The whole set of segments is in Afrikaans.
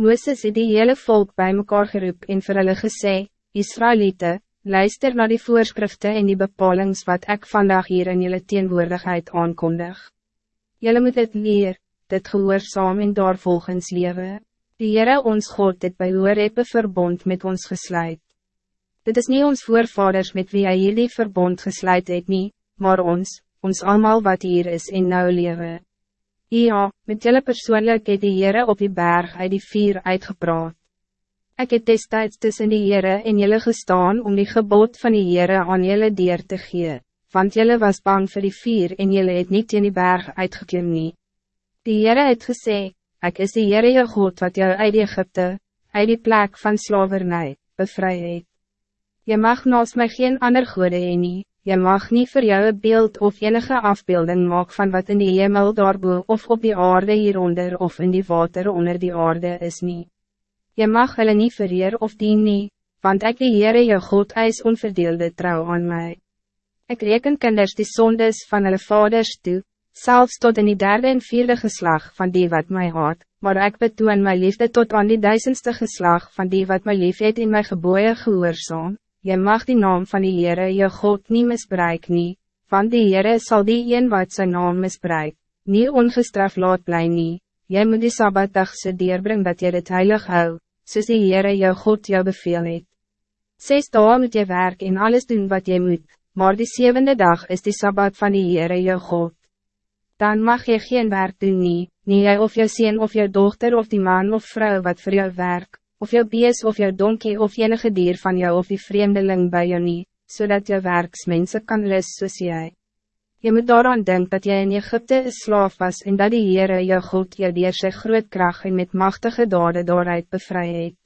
Mooses het die hele volk bij mekaar geroep en vir hulle gesê, Israëlieten, luister naar die voorschriften en die bepalings wat ik vandaag hier in jullie teenwoordigheid aankondig. Jullie moet het leer, dit gehoorzaam en daar volgens lewe. Die Heere ons God het by Hoorebe verbond met ons gesluit. Dit is niet ons voorvaders met wie hy jullie verbond gesluit het nie, maar ons, ons allemaal wat hier is en nou lewe. Ja, met jullie persoonlijk het die Heere op die berg uit die vier uitgepraat. Ik het destijds tussen die Heere en jullie gestaan om die gebod van die Heere aan jullie dier te gee, want jullie was bang voor die vier en jullie het niet in die berg uitgeklim nie. Die Heere het gesê, ik is die Heere jou God wat jou uit Egypte, uit die plek van slavernij, bevry het. Je mag naast mij geen ander goede heen nie, Je mag niet voor jou een beeld of enige afbeelding maken van wat in die hemel daarboe of op die aarde hieronder of in die water onder die aarde is niet. Je mag hulle niet vereer of dien nie, want ik die Heere jou God eis onverdeelde trouw aan mij. Ik reken kinders die zondes van hulle vaders toe, zelfs tot in die derde en vierde geslag van die wat mij haat, maar ik betoon mijn liefde tot aan die duizendste geslag van die wat mij lief het in mijn geboeien gehoorzaam. Je mag die naam van die Heere je God niet misbruik nie, want die Heere zal die een wat zijn naam misbruik, niet ongestraf laat bly nie, jy moet die Sabbatdag se deurbring dat je dit heilig hou, soos die Heere jou God jou beveel het. Zes dagen moet je werk en alles doen wat je moet, maar die zevende dag is die Sabbat van die Heere jou God. Dan mag je geen werk doen nie, nie jy of jou sien of jou dochter of die man of vrouw wat voor jou werk, of jou bees of jou donkie of enige dier van jou of die vreemdeling bij jou niet, zodat jou werksmense kan rust soos jy. Je moet daaraan denken dat jy in Egypte een slaaf was en dat die Heere jou God jou dier sy groot kracht en met machtige dade daaruit bevry het.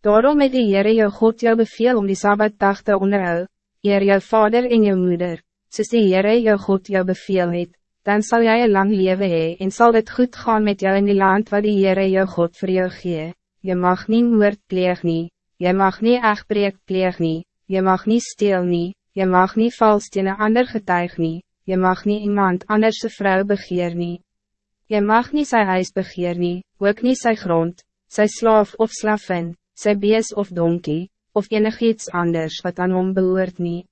Daarom het die Heere jou God jou beveel om die Sabbatdag te onderhou, eer jou vader en jou moeder, soos die Heere jou God jou beveel het, dan zal jij een lang leven hee en zal het goed gaan met jou in die land waar die Heere jou God voor jou gee je mag niet moord pleeg nie, je mag niet echtbreek pleeg nie, je mag niet steel nie, je mag niet vals teen een ander getuig nie, je mag niet iemand anders een vrouw begeer nie. Je mag niet zijn huis begeer nie, ook niet zijn grond, zijn slaaf of slavin, zijn bees of donkie, of enig iets anders wat aan hom behoort nie.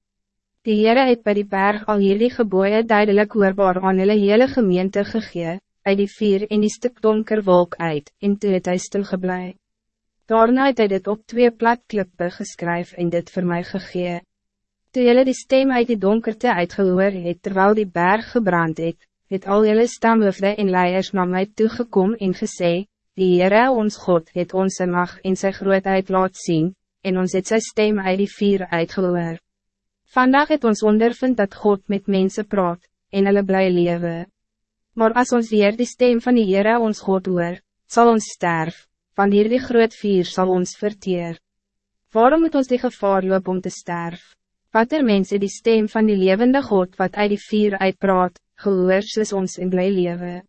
Die Heere het by die berg al hierdie geboeie duidelijk hoorbaar aan hulle hele gemeente gegee, uit die vier en die stuk donker wolk uit, en toe het hy stilgeblij. Daarna het hy dit op twee platklippe geskryf en dit voor mij gegee. Toe jylle die stem uit die donkerte uitgehoor het terwijl die berg gebrand het, het al jylle stamhoofde en leiers na my toegekom en gesê, die Heere ons God het ons mag en sy grootheid laat zien, en ons het sy stem uit die vier uitgehoor. Vandaag het ons ondervind dat God met mensen praat, en hulle bly lewe. Maar als ons weer die stem van die Heere ons God hoor, zal ons sterven van hier die groot vier zal ons verteer. Waarom moet ons die gevaar loop om te sterf? Wat er mense die stem van die levende God wat uit die vier uitpraat, gehoor soos ons in bly lewe.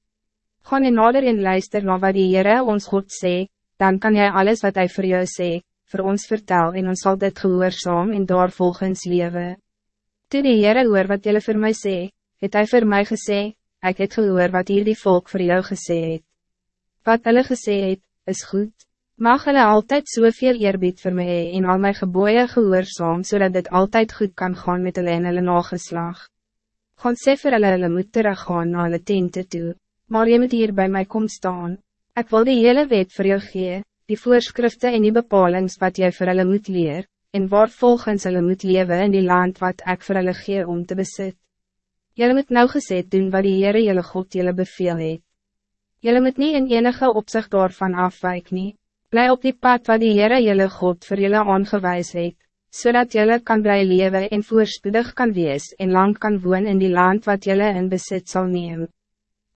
Gaan en nader en luister na wat die Heere ons God sê, dan kan jij alles wat hij voor jou sê, voor ons vertel en ons zal dit gehoorzaam en daar volgens lewe. Toe die Heere hoor wat jullie voor mij sê, het hij voor mij gesê, ik het gehoor wat hier die volk voor jou gesê het. Wat hulle gesê het, is goed. Mag hulle altijd soveel eerbied voor mij hee en al my geboeie gehoorzaam, zodat het altijd goed kan gaan met hulle en hulle nageslag. Gaan sê vir hulle hulle moet teruggaan na hulle tente toe, maar je moet hier bij mij kom staan. Ik wil die hele wet voor jou gee, die voorschriften en die bepalings wat jy voor hulle moet leer, en waar volgens hulle moet leven in die land wat ik voor hulle gee om te besit. Julle moet nou gezet doen wat die Heere julle God julle beveel het. Jullie moet niet in enige opzicht daarvan afwijk nie. Bly op die pad wat die Heere jylle God voor jullie aangewijs het, zodat jullie kan bly leven en voorspoedig kan wees en lang kan woon in die land wat jullie in bezit zal nemen.